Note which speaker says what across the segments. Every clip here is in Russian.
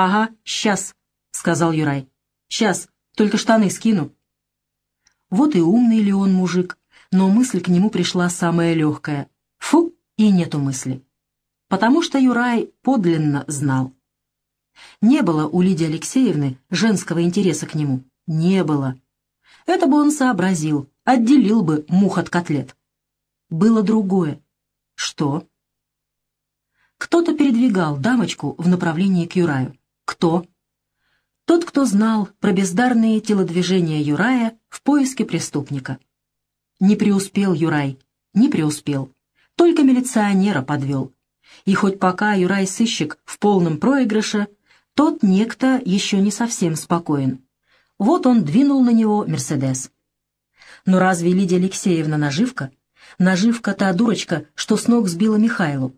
Speaker 1: «Ага, сейчас», — сказал Юрай. «Сейчас, только штаны скину». Вот и умный ли он мужик, но мысль к нему пришла самая легкая. Фу, и нету мысли. Потому что Юрай подлинно знал. Не было у Лидии Алексеевны женского интереса к нему. Не было. Это бы он сообразил, отделил бы мух от котлет. Было другое. Что? Кто-то передвигал дамочку в направлении к Юраю. Кто? Тот, кто знал про бездарные телодвижения Юрая в поиске преступника. Не преуспел Юрай, не преуспел. Только милиционера подвел. И хоть пока Юрай-сыщик в полном проигрыше, тот некто еще не совсем спокоен. Вот он двинул на него «Мерседес». Но разве Лидия Алексеевна наживка? Наживка та дурочка, что с ног сбила Михайлу.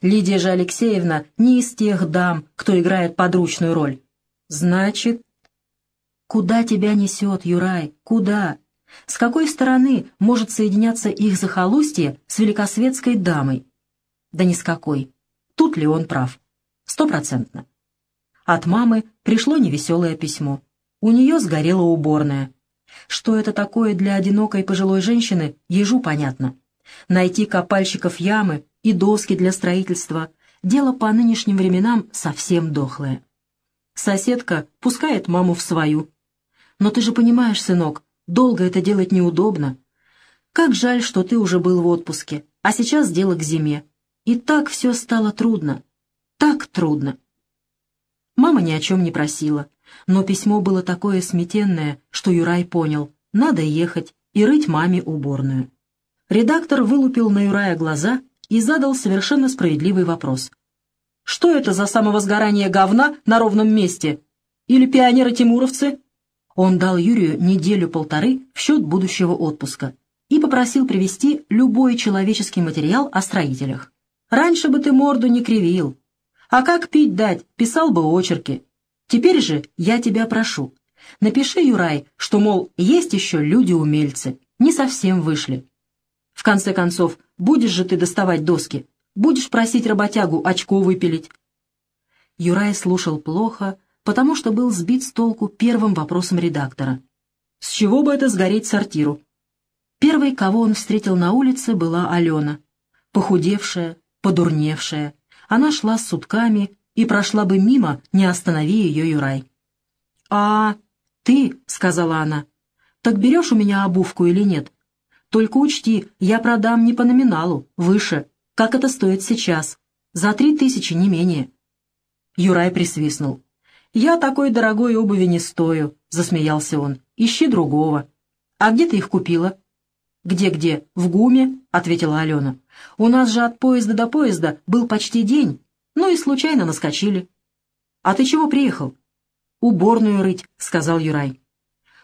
Speaker 1: Лидия же Алексеевна не из тех дам, кто играет подручную роль. Значит... Куда тебя несет, Юрай? Куда? С какой стороны может соединяться их захолустье с великосветской дамой? Да ни с какой. Тут ли он прав? Стопроцентно. От мамы пришло невеселое письмо. У нее сгорела уборная. Что это такое для одинокой пожилой женщины, ежу понятно. Найти копальщиков ямы и доски для строительства — дело по нынешним временам совсем дохлое. Соседка пускает маму в свою. Но ты же понимаешь, сынок, долго это делать неудобно. Как жаль, что ты уже был в отпуске, а сейчас дело к зиме. И так все стало трудно. Так трудно. Мама ни о чем не просила, но письмо было такое сметенное, что Юрай понял, надо ехать и рыть маме уборную. Редактор вылупил на Юрая глаза и задал совершенно справедливый вопрос. «Что это за самовозгорание говна на ровном месте? Или пионеры-тимуровцы?» Он дал Юрию неделю-полторы в счет будущего отпуска и попросил привезти любой человеческий материал о строителях. «Раньше бы ты морду не кривил. А как пить дать, писал бы очерки. Теперь же я тебя прошу, напиши, Юрай, что, мол, есть еще люди-умельцы, не совсем вышли. В конце концов, будешь же ты доставать доски, будешь просить работягу очко выпилить. Юрай слушал плохо, потому что был сбит с толку первым вопросом редактора. С чего бы это сгореть сортиру? Первой, кого он встретил на улице, была Алена. Похудевшая, подурневшая. Она шла с сутками и прошла бы мимо, не останови ее Юрай. «А, ты», — сказала она, — «так берешь у меня обувку или нет? Только учти, я продам не по номиналу, выше, как это стоит сейчас, за три тысячи, не менее». Юрай присвистнул. «Я такой дорогой обуви не стою», — засмеялся он. «Ищи другого». «А где ты их купила?» «Где-где? В ГУМе?» — ответила Алена. «У нас же от поезда до поезда был почти день, ну и случайно наскочили». «А ты чего приехал?» «Уборную рыть», — сказал Юрай.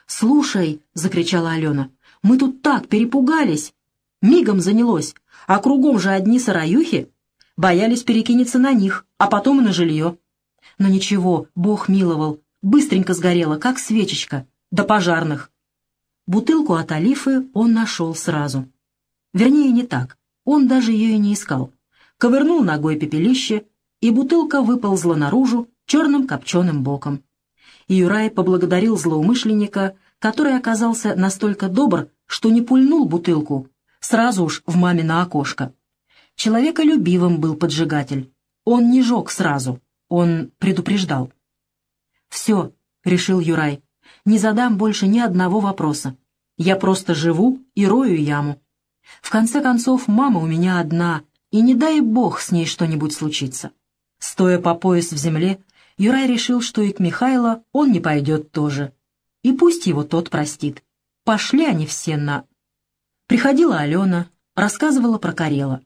Speaker 1: «Слушай», — закричала Алена, мы тут так перепугались. Мигом занялось, а кругом же одни сараюхи. Боялись перекинуться на них, а потом и на жилье. Но ничего, Бог миловал, быстренько сгорело, как свечечка, до пожарных. Бутылку от Алифы он нашел сразу. Вернее, не так, он даже ее и не искал. Ковырнул ногой пепелище, и бутылка выползла наружу черным копченым боком. И Юрай поблагодарил злоумышленника, который оказался настолько добр, что не пульнул бутылку, сразу уж в мамино окошко. Человеколюбивым был поджигатель. Он не жег сразу, он предупреждал. «Все», — решил Юрай, — «не задам больше ни одного вопроса. Я просто живу и рою яму. В конце концов, мама у меня одна, и не дай бог с ней что-нибудь случится». Стоя по пояс в земле, Юрай решил, что и к Михайло он не пойдет тоже. И пусть его тот простит. Пошли они все на... Приходила Алена, рассказывала про Карела.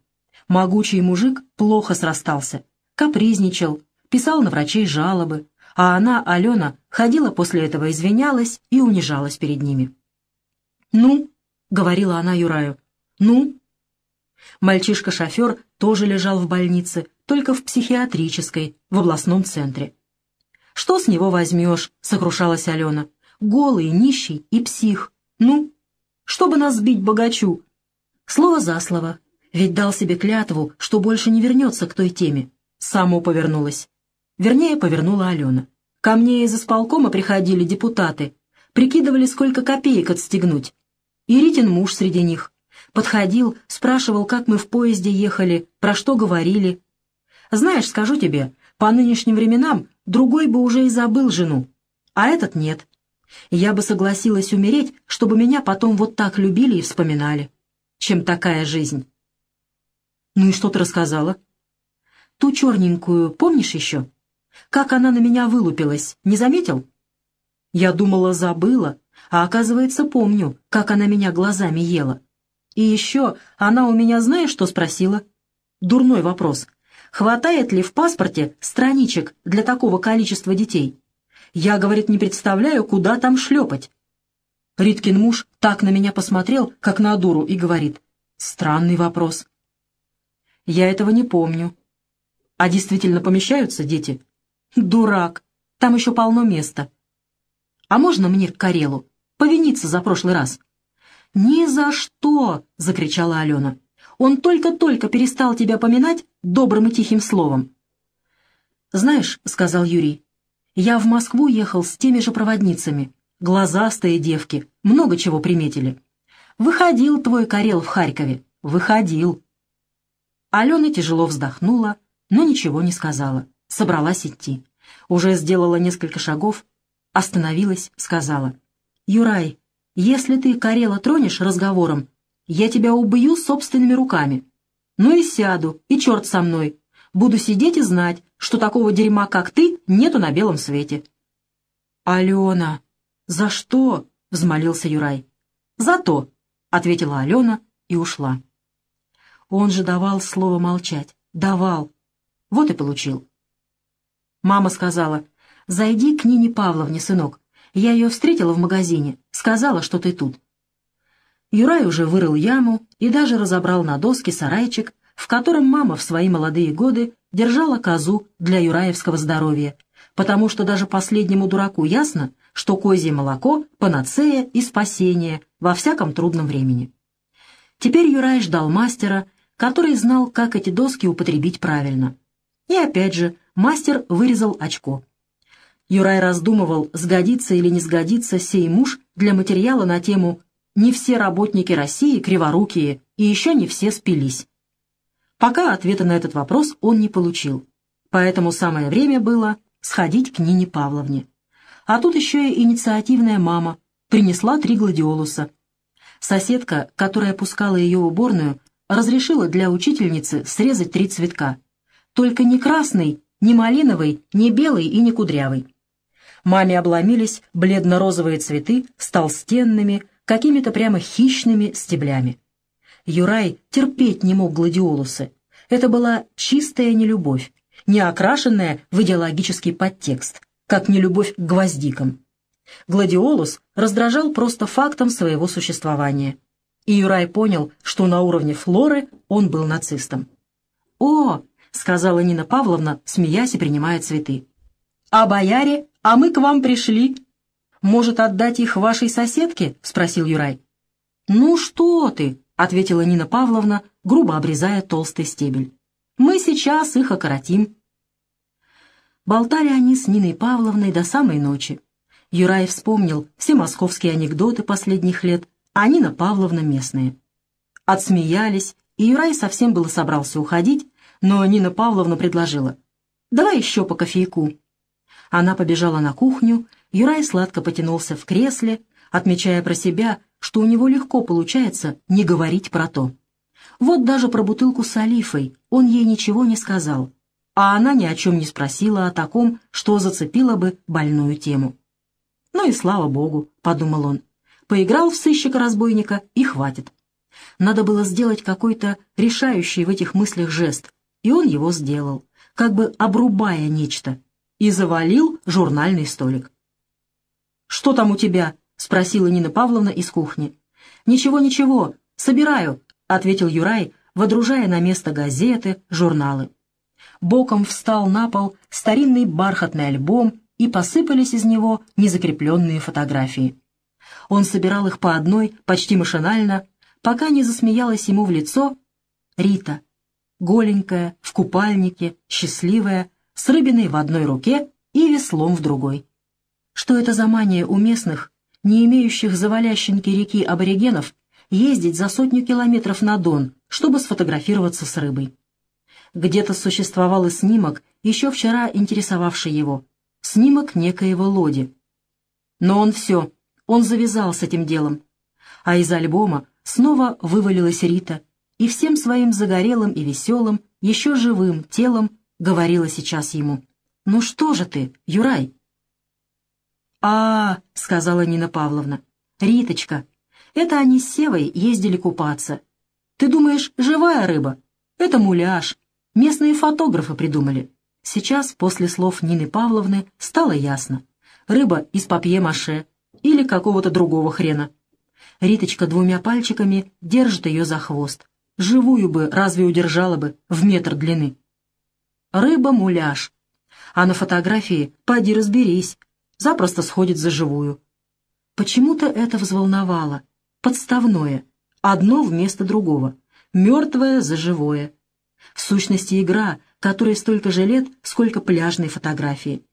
Speaker 1: Могучий мужик плохо срастался, капризничал, писал на врачей жалобы, а она, Алена, ходила после этого, извинялась и унижалась перед ними. «Ну?» — говорила она Юраю. «Ну?» Мальчишка-шофер тоже лежал в больнице, только в психиатрической, в областном центре. «Что с него возьмешь?» — сокрушалась Алена. «Голый, нищий и псих. Ну, чтобы нас сбить богачу. Слово за слово. Ведь дал себе клятву, что больше не вернется к той теме. Само повернулось. Вернее, повернула Алена. Ко мне из исполкома приходили депутаты, прикидывали, сколько копеек отстегнуть. И Ритин муж среди них. Подходил, спрашивал, как мы в поезде ехали, про что говорили. Знаешь, скажу тебе, по нынешним временам другой бы уже и забыл жену, а этот нет. Я бы согласилась умереть, чтобы меня потом вот так любили и вспоминали. Чем такая жизнь? Ну и что ты рассказала? Ту черненькую помнишь еще? Как она на меня вылупилась, не заметил? Я думала, забыла, а оказывается, помню, как она меня глазами ела. И еще она у меня знаешь, что спросила? Дурной вопрос. Хватает ли в паспорте страничек для такого количества детей? Я, говорит, не представляю, куда там шлепать. Риткин муж так на меня посмотрел, как на дуру, и говорит, странный вопрос. Я этого не помню. А действительно помещаются дети? Дурак, там еще полно места. А можно мне к Карелу? Повиниться за прошлый раз? «Ни за что!» — закричала Алена. «Он только-только перестал тебя поминать добрым и тихим словом». «Знаешь», — сказал Юрий, — «я в Москву ехал с теми же проводницами. Глазастые девки, много чего приметили. Выходил твой Карел в Харькове, выходил». Алена тяжело вздохнула, но ничего не сказала, собралась идти. Уже сделала несколько шагов, остановилась, сказала. «Юрай, если ты Карела тронешь разговором, я тебя убью собственными руками. Ну и сяду, и черт со мной. Буду сидеть и знать, что такого дерьма, как ты, нету на белом свете». «Алена, за что?» — взмолился Юрай. «За то», — ответила Алена и ушла. Он же давал слово молчать. Давал. Вот и получил. Мама сказала, «Зайди к Нине Павловне, сынок. Я ее встретила в магазине, сказала, что ты тут». Юрай уже вырыл яму и даже разобрал на доске сарайчик, в котором мама в свои молодые годы держала козу для юраевского здоровья, потому что даже последнему дураку ясно, что козье молоко — панацея и спасение во всяком трудном времени. Теперь Юрай ждал мастера, который знал, как эти доски употребить правильно. И опять же, мастер вырезал очко. Юрай раздумывал, сгодится или не сгодится сей муж для материала на тему «Не все работники России криворукие, и еще не все спились». Пока ответа на этот вопрос он не получил, поэтому самое время было сходить к Нине Павловне. А тут еще и инициативная мама принесла три гладиолуса. Соседка, которая пускала ее в уборную, разрешила для учительницы срезать три цветка. Только не красный, не малиновый, не белый и не кудрявый. Маме обломились бледно-розовые цветы с толстенными, какими-то прямо хищными стеблями. Юрай терпеть не мог гладиолусы. Это была чистая нелюбовь, не окрашенная в идеологический подтекст, как нелюбовь к гвоздикам. Гладиолус раздражал просто фактом своего существования. И Юрай понял, что на уровне флоры он был нацистом. «О!» — сказала Нина Павловна, смеясь и принимая цветы. «А бояре «А мы к вам пришли. Может, отдать их вашей соседке?» — спросил Юрай. «Ну что ты?» — ответила Нина Павловна, грубо обрезая толстый стебель. «Мы сейчас их окоротим». Болтали они с Ниной Павловной до самой ночи. Юрай вспомнил все московские анекдоты последних лет, а Нина Павловна местные. Отсмеялись, и Юрай совсем было собрался уходить, но Нина Павловна предложила. «Давай еще по кофейку». Она побежала на кухню, Юрай сладко потянулся в кресле, отмечая про себя, что у него легко получается не говорить про то. Вот даже про бутылку с олифой он ей ничего не сказал, а она ни о чем не спросила о таком, что зацепило бы больную тему. «Ну и слава богу», — подумал он, — поиграл в сыщика-разбойника и хватит. Надо было сделать какой-то решающий в этих мыслях жест, и он его сделал, как бы обрубая нечто, и завалил журнальный столик. «Что там у тебя?» — спросила Нина Павловна из кухни. «Ничего, ничего, собираю», — ответил Юрай, водружая на место газеты, журналы. Боком встал на пол старинный бархатный альбом, и посыпались из него незакрепленные фотографии. Он собирал их по одной, почти машинально, пока не засмеялась ему в лицо Рита, голенькая, в купальнике, счастливая, с рыбиной в одной руке и веслом в другой. Что это за мания у местных, не имеющих завалященки реки аборигенов, ездить за сотню километров на Дон, чтобы сфотографироваться с рыбой? Где-то существовал и снимок, еще вчера интересовавший его. Снимок некоего Лоди. Но он все, он завязал с этим делом. А из альбома снова вывалилась Рита, и всем своим загорелым и веселым, еще живым телом говорила сейчас ему. «Ну что же ты, Юрай?» А, сказала Нина Павловна. «Риточка, это они с Севой ездили купаться. Ты думаешь, живая рыба? Это муляж. Местные фотографы придумали. Сейчас, после слов Нины Павловны, стало ясно. Рыба из папье-маше или какого-то другого хрена. Риточка двумя пальчиками держит ее за хвост. Живую бы разве удержала бы в метр длины. Рыба-муляж. А на фотографии, поди разберись, запросто сходит за живую. Почему-то это взволновало. Подставное. Одно вместо другого. Мертвое за живое. В сущности, игра, которой столько же лет, сколько пляжной фотографии.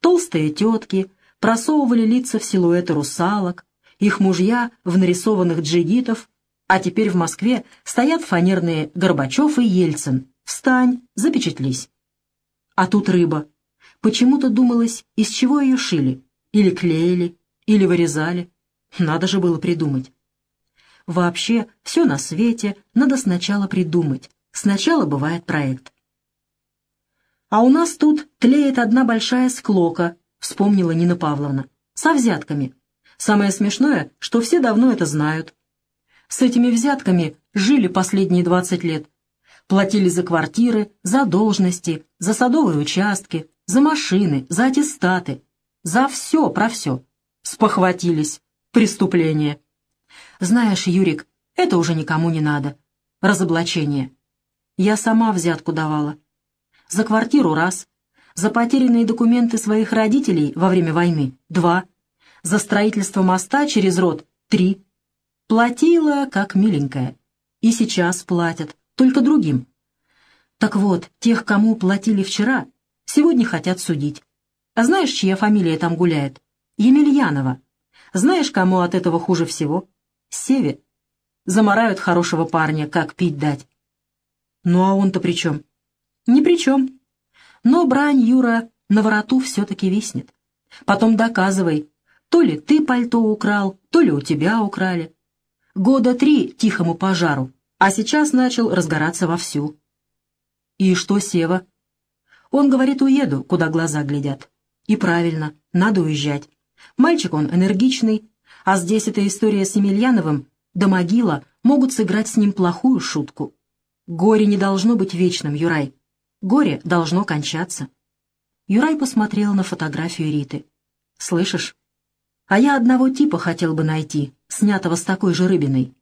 Speaker 1: Толстые тетки просовывали лица в силуэты русалок, их мужья в нарисованных джигитов, а теперь в Москве стоят фанерные Горбачев и Ельцин. Встань, запечатлись. А тут рыба. Почему-то думалось, из чего ее шили. Или клеили, или вырезали. Надо же было придумать. Вообще, все на свете надо сначала придумать. Сначала бывает проект. «А у нас тут тлеет одна большая склока», — вспомнила Нина Павловна, — «со взятками. Самое смешное, что все давно это знают. С этими взятками жили последние двадцать лет. Платили за квартиры, за должности, за садовые участки, за машины, за аттестаты, за все про все. Спохватились. Преступление. Знаешь, Юрик, это уже никому не надо. Разоблачение. Я сама взятку давала. За квартиру раз. За потерянные документы своих родителей во время войны два. За строительство моста через рот три. Платила, как миленькая. И сейчас платят, только другим. Так вот, тех, кому платили вчера, сегодня хотят судить. А знаешь, чья фамилия там гуляет? Емельянова. Знаешь, кому от этого хуже всего? Севе. Заморают хорошего парня, как пить дать. Ну а он-то при чем? Ни при чем. Но брань, Юра, на вороту все-таки виснет. Потом доказывай, то ли ты пальто украл, то ли у тебя украли. Года три тихому пожару, а сейчас начал разгораться вовсю. И что Сева? Он говорит, уеду, куда глаза глядят. И правильно, надо уезжать. Мальчик он энергичный, а здесь эта история с Емельяновым до могила могут сыграть с ним плохую шутку. Горе не должно быть вечным, Юрай. Горе должно кончаться. Юрай посмотрел на фотографию Риты. «Слышишь? А я одного типа хотел бы найти, снятого с такой же рыбиной.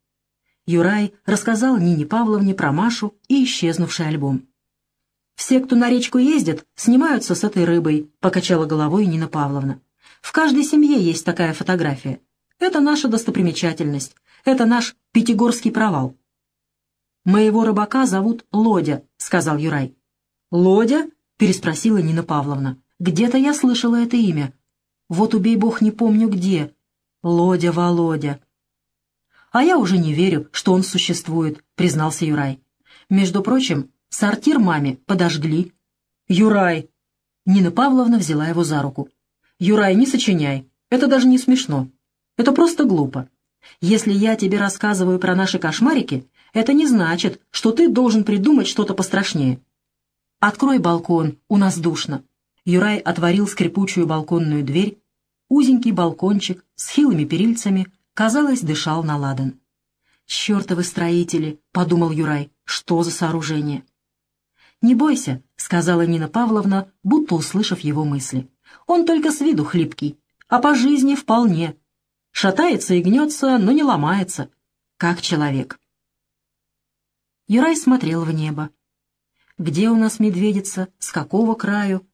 Speaker 1: Юрай рассказал Нине Павловне про Машу и исчезнувший альбом. «Все, кто на речку ездят, снимаются с этой рыбой», — покачала головой Нина Павловна. «В каждой семье есть такая фотография. Это наша достопримечательность. Это наш Пятигорский провал». «Моего рыбака зовут Лодя», — сказал Юрай. «Лодя?» — переспросила Нина Павловна. «Где-то я слышала это имя. Вот убей бог, не помню где. Лодя, Володя. А я уже не верю, что он существует, признался Юрай. Между прочим, сортир маме подожгли. Юрай! Нина Павловна взяла его за руку. Юрай, не сочиняй. Это даже не смешно. Это просто глупо. Если я тебе рассказываю про наши кошмарики, это не значит, что ты должен придумать что-то пострашнее. Открой балкон, у нас душно. Юрай отворил скрипучую балконную дверь Узенький балкончик с хилыми перильцами, казалось, дышал на ладан. «Чертовы строители!» — подумал Юрай. «Что за сооружение?» «Не бойся», — сказала Нина Павловна, будто услышав его мысли. «Он только с виду хлипкий, а по жизни вполне. Шатается и гнется, но не ломается, как человек». Юрай смотрел в небо. «Где у нас медведица? С какого краю?»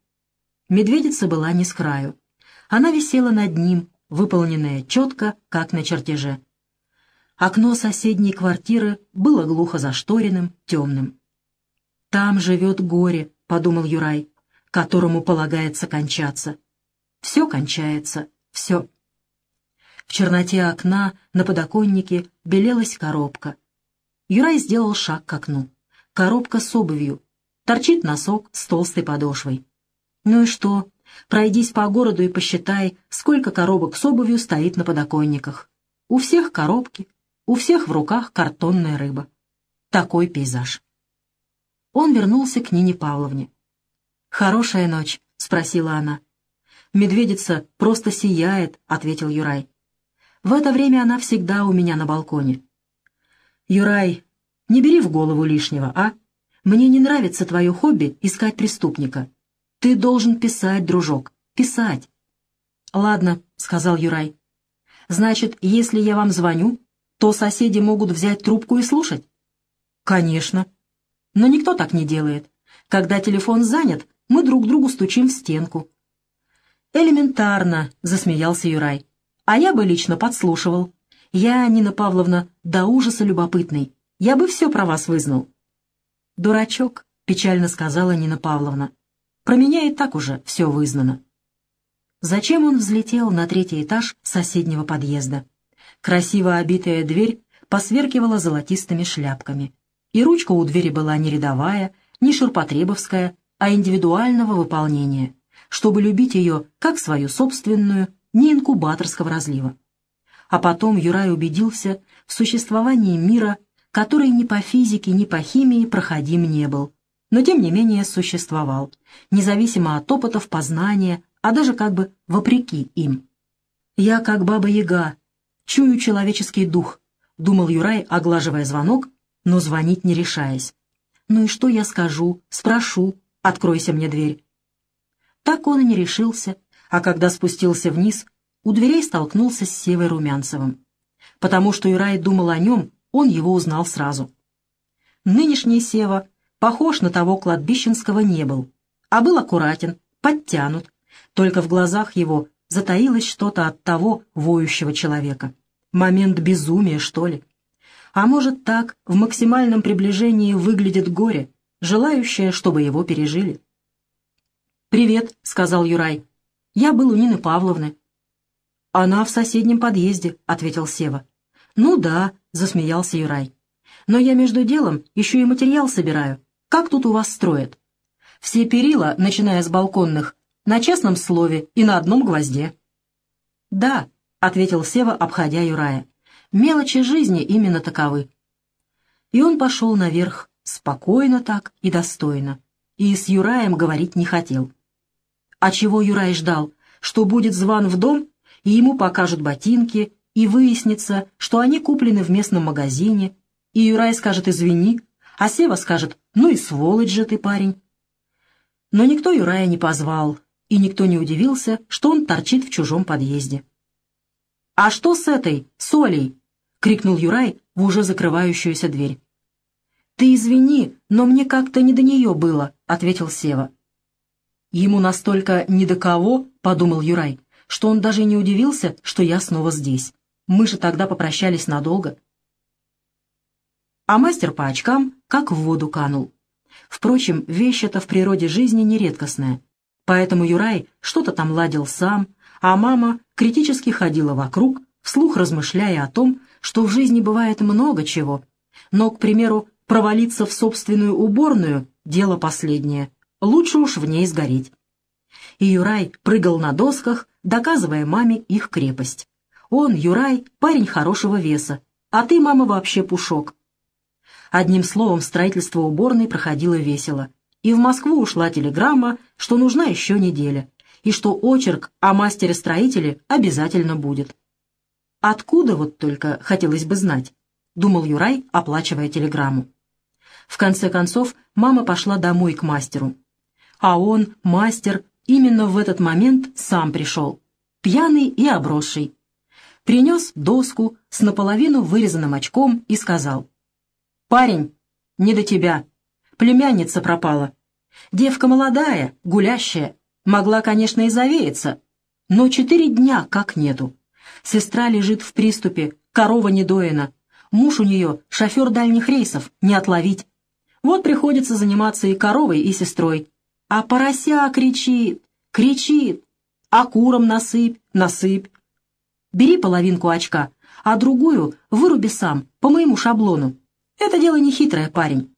Speaker 1: Медведица была не с краю. Она висела над ним, выполненная четко, как на чертеже. Окно соседней квартиры было глухо зашторенным, темным. «Там живет горе», — подумал Юрай. которому полагается кончаться. Все кончается, все. В черноте окна на подоконнике белелась коробка. Юрай сделал шаг к окну. Коробка с обувью. Торчит носок с толстой подошвой. Ну и что? Пройдись по городу и посчитай, сколько коробок с обувью стоит на подоконниках. У всех коробки, у всех в руках картонная рыба. Такой пейзаж. Он вернулся к Нине Павловне. «Хорошая ночь?» — спросила она. «Медведица просто сияет», — ответил Юрай. «В это время она всегда у меня на балконе». «Юрай, не бери в голову лишнего, а? Мне не нравится твое хобби искать преступника. Ты должен писать, дружок, писать». «Ладно», — сказал Юрай. «Значит, если я вам звоню, то соседи могут взять трубку и слушать?» «Конечно. Но никто так не делает. Когда телефон занят, мы друг другу стучим в стенку. «Элементарно», — засмеялся Юрай. «А я бы лично подслушивал. Я, Нина Павловна, до ужаса любопытный. Я бы все про вас вызнал». «Дурачок», — печально сказала Нина Павловна. «Про меня и так уже все вызнано». Зачем он взлетел на третий этаж соседнего подъезда? Красиво обитая дверь посверкивала золотистыми шляпками. И ручка у двери была не рядовая, не ширпотребовская, а индивидуального выполнения, чтобы любить ее как свою собственную, не инкубаторского разлива. А потом Юрай убедился в существовании мира, который ни по физике, ни по химии проходим не был, но тем не менее существовал, независимо от опытов познания, а даже как бы вопреки им. «Я как баба-яга, чую человеческий дух», — думал Юрай, оглаживая звонок, но звонить не решаясь. «Ну и что я скажу, спрошу, Откройся мне дверь». Так он и не решился, а когда спустился вниз, у дверей столкнулся с Севой Румянцевым. Потому что Юрай думал о нем, он его узнал сразу. Нынешний Сева похож на того кладбищенского не был, а был аккуратен, подтянут, только в глазах его затаилось что-то от того воющего человека. Момент безумия, что ли? А может, так в максимальном приближении выглядит горе, желающая, чтобы его пережили. «Привет», — сказал Юрай. «Я был у Нины Павловны». «Она в соседнем подъезде», — ответил Сева. «Ну да», — засмеялся Юрай. «Но я между делом еще и материал собираю. Как тут у вас строят?» «Все перила, начиная с балконных, на честном слове и на одном гвозде». «Да», — ответил Сева, обходя Юрая. «Мелочи жизни именно таковы». И он пошел наверх, Спокойно так и достойно. И с Юраем говорить не хотел. А чего Юрай ждал? Что будет зван в дом, и ему покажут ботинки, и выяснится, что они куплены в местном магазине, и Юрай скажет «извини», а Сева скажет «ну и сволочь же ты, парень». Но никто Юрая не позвал, и никто не удивился, что он торчит в чужом подъезде. «А что с этой, Солей?» — крикнул Юрай в уже закрывающуюся дверь. «Ты извини, но мне как-то не до нее было», — ответил Сева. «Ему настолько не до кого», — подумал Юрай, что он даже не удивился, что я снова здесь. Мы же тогда попрощались надолго. А мастер по очкам как в воду канул. Впрочем, вещь эта в природе жизни не редкостная. Поэтому Юрай что-то там ладил сам, а мама критически ходила вокруг, вслух размышляя о том, что в жизни бывает много чего. Но, к примеру, Провалиться в собственную уборную — дело последнее. Лучше уж в ней сгореть. И Юрай прыгал на досках, доказывая маме их крепость. Он, Юрай, парень хорошего веса, а ты, мама, вообще пушок. Одним словом, строительство уборной проходило весело. И в Москву ушла телеграмма, что нужна еще неделя, и что очерк о мастере-строителе обязательно будет. Откуда вот только, хотелось бы знать, думал Юрай, оплачивая телеграмму. В конце концов, мама пошла домой к мастеру. А он, мастер, именно в этот момент сам пришел, пьяный и обросший. Принес доску с наполовину вырезанным очком и сказал. «Парень, не до тебя. Племянница пропала. Девка молодая, гулящая. Могла, конечно, и завеяться, но четыре дня как нету. Сестра лежит в приступе, корова недоена. Муж у нее шофер дальних рейсов, не отловить. Вот приходится заниматься и коровой, и сестрой. А порося кричит, кричит, а курам насыпь, насыпь. Бери половинку очка, а другую выруби сам, по моему шаблону. Это дело не хитрое, парень.